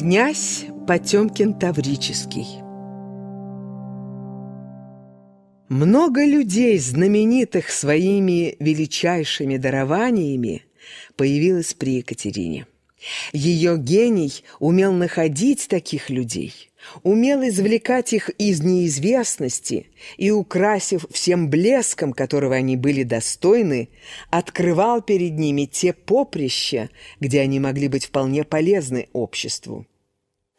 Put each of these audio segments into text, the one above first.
Князь Потемкин Таврический Много людей, знаменитых своими величайшими дарованиями, появилось при Екатерине. Ее гений умел находить таких людей, умел извлекать их из неизвестности и, украсив всем блеском, которого они были достойны, открывал перед ними те поприща, где они могли быть вполне полезны обществу.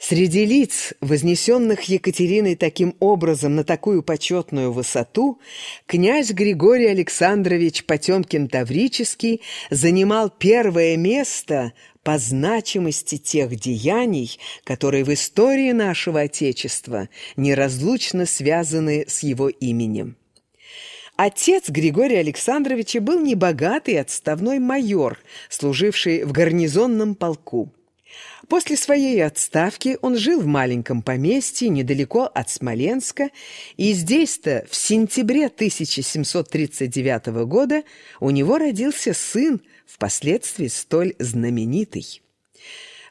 Среди лиц, вознесенных Екатериной таким образом на такую почетную высоту, князь Григорий Александрович Потемкин-Таврический занимал первое место по значимости тех деяний, которые в истории нашего Отечества неразлучно связаны с его именем. Отец Григория Александровича был небогатый отставной майор, служивший в гарнизонном полку. После своей отставки он жил в маленьком поместье недалеко от Смоленска, и здесь-то в сентябре 1739 года у него родился сын, впоследствии столь знаменитый.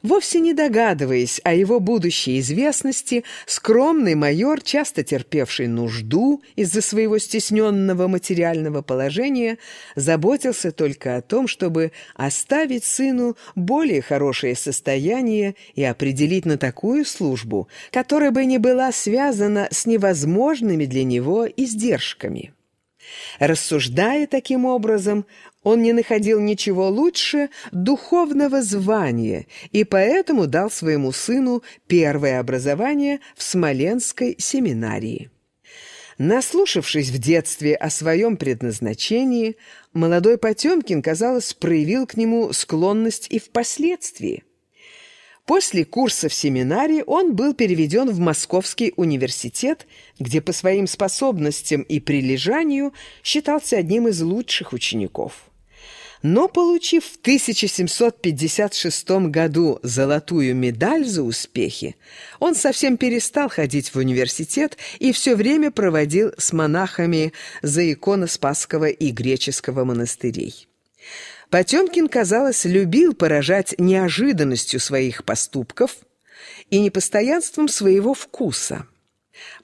Вовсе не догадываясь о его будущей известности, скромный майор, часто терпевший нужду из-за своего стесненного материального положения, заботился только о том, чтобы оставить сыну более хорошее состояние и определить на такую службу, которая бы не была связана с невозможными для него издержками. Рассуждая таким образом, он не находил ничего лучше духовного звания и поэтому дал своему сыну первое образование в Смоленской семинарии. Наслушавшись в детстве о своем предназначении, молодой Потемкин, казалось, проявил к нему склонность и впоследствии. После курса в семинарии он был переведен в Московский университет, где по своим способностям и прилежанию считался одним из лучших учеников. Но, получив в 1756 году золотую медаль за успехи, он совсем перестал ходить в университет и все время проводил с монахами за иконы Спасского и Греческого монастырей. Потемкин, казалось, любил поражать неожиданностью своих поступков и непостоянством своего вкуса.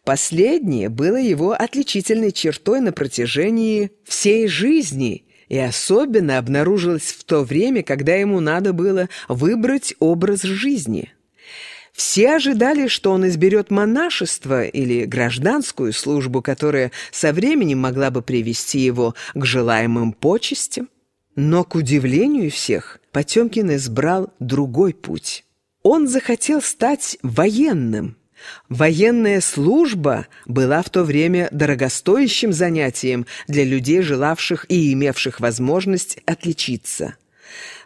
Последнее было его отличительной чертой на протяжении всей жизни и особенно обнаружилось в то время, когда ему надо было выбрать образ жизни. Все ожидали, что он изберет монашество или гражданскую службу, которая со временем могла бы привести его к желаемым почестям. Но, к удивлению всех, Потемкин избрал другой путь. Он захотел стать военным. Военная служба была в то время дорогостоящим занятием для людей, желавших и имевших возможность отличиться.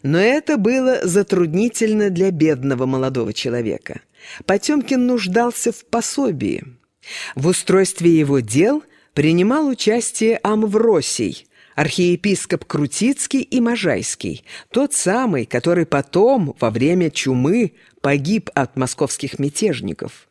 Но это было затруднительно для бедного молодого человека. Потемкин нуждался в пособии. В устройстве его дел принимал участие Амвросий, архиепископ Крутицкий и Можайский, тот самый, который потом, во время чумы, погиб от московских мятежников.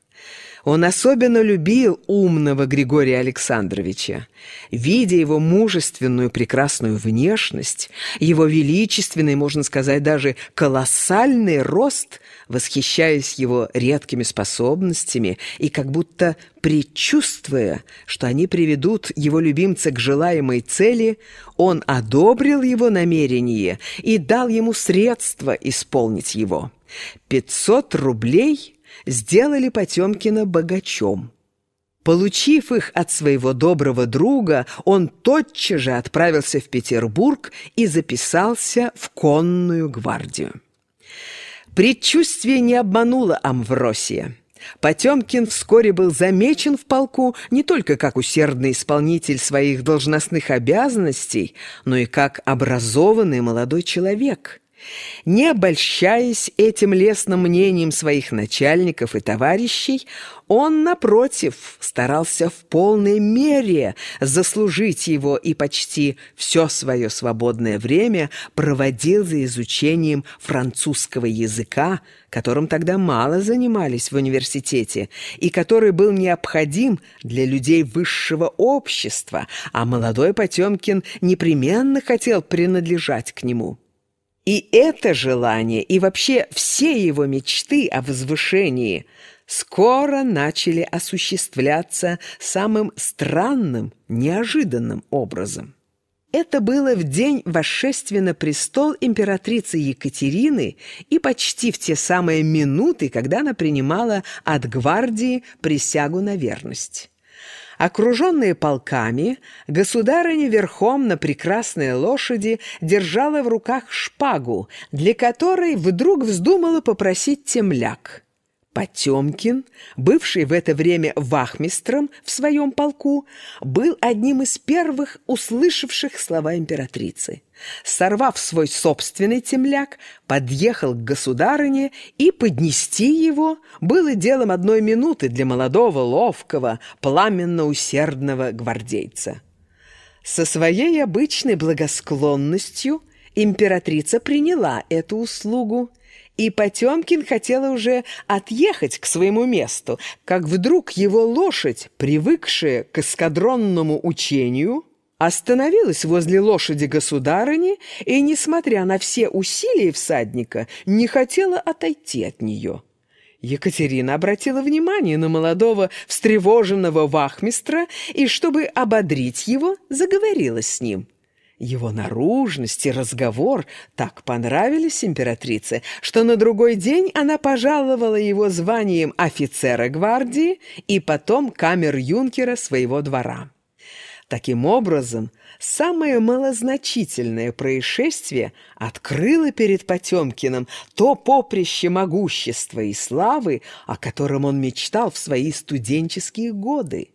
Он особенно любил умного Григория Александровича. Видя его мужественную прекрасную внешность, его величественный, можно сказать, даже колоссальный рост, восхищаясь его редкими способностями и как будто предчувствуя, что они приведут его любимца к желаемой цели, он одобрил его намерение и дал ему средства исполнить его. Пятьсот рублей – сделали Потемкина богачом. Получив их от своего доброго друга, он тотчас же отправился в Петербург и записался в конную гвардию. Предчувствие не обмануло Амвросия. Потемкин вскоре был замечен в полку не только как усердный исполнитель своих должностных обязанностей, но и как образованный молодой человек – не обольщаясь этим лестным мнением своих начальников и товарищей, он, напротив, старался в полной мере заслужить его и почти все свое свободное время проводил за изучением французского языка, которым тогда мало занимались в университете, и который был необходим для людей высшего общества, а молодой Потемкин непременно хотел принадлежать к нему. И это желание, и вообще все его мечты о возвышении скоро начали осуществляться самым странным, неожиданным образом. Это было в день восшествия на престол императрицы Екатерины и почти в те самые минуты, когда она принимала от гвардии присягу на верность. Окруженные полками, государыня верхом на прекрасной лошади держала в руках шпагу, для которой вдруг вздумала попросить темляк. Потемкин, бывший в это время вахмистром в своем полку, был одним из первых услышавших слова императрицы. Сорвав свой собственный темляк, подъехал к государыне, и поднести его было делом одной минуты для молодого, ловкого, пламенно-усердного гвардейца. Со своей обычной благосклонностью императрица приняла эту услугу и Потемкин хотел уже отъехать к своему месту, как вдруг его лошадь, привыкшая к эскадронному учению, остановилась возле лошади государыни и, несмотря на все усилия всадника, не хотела отойти от нее. Екатерина обратила внимание на молодого встревоженного вахмистра и, чтобы ободрить его, заговорила с ним – его наружность и разговор так понравились императрице, что на другой день она пожаловала его званием офицера гвардии и потом камер-юнкера своего двора. Таким образом, самое малозначительное происшествие открыло перед Потемкиным то поприще могущества и славы, о котором он мечтал в свои студенческие годы.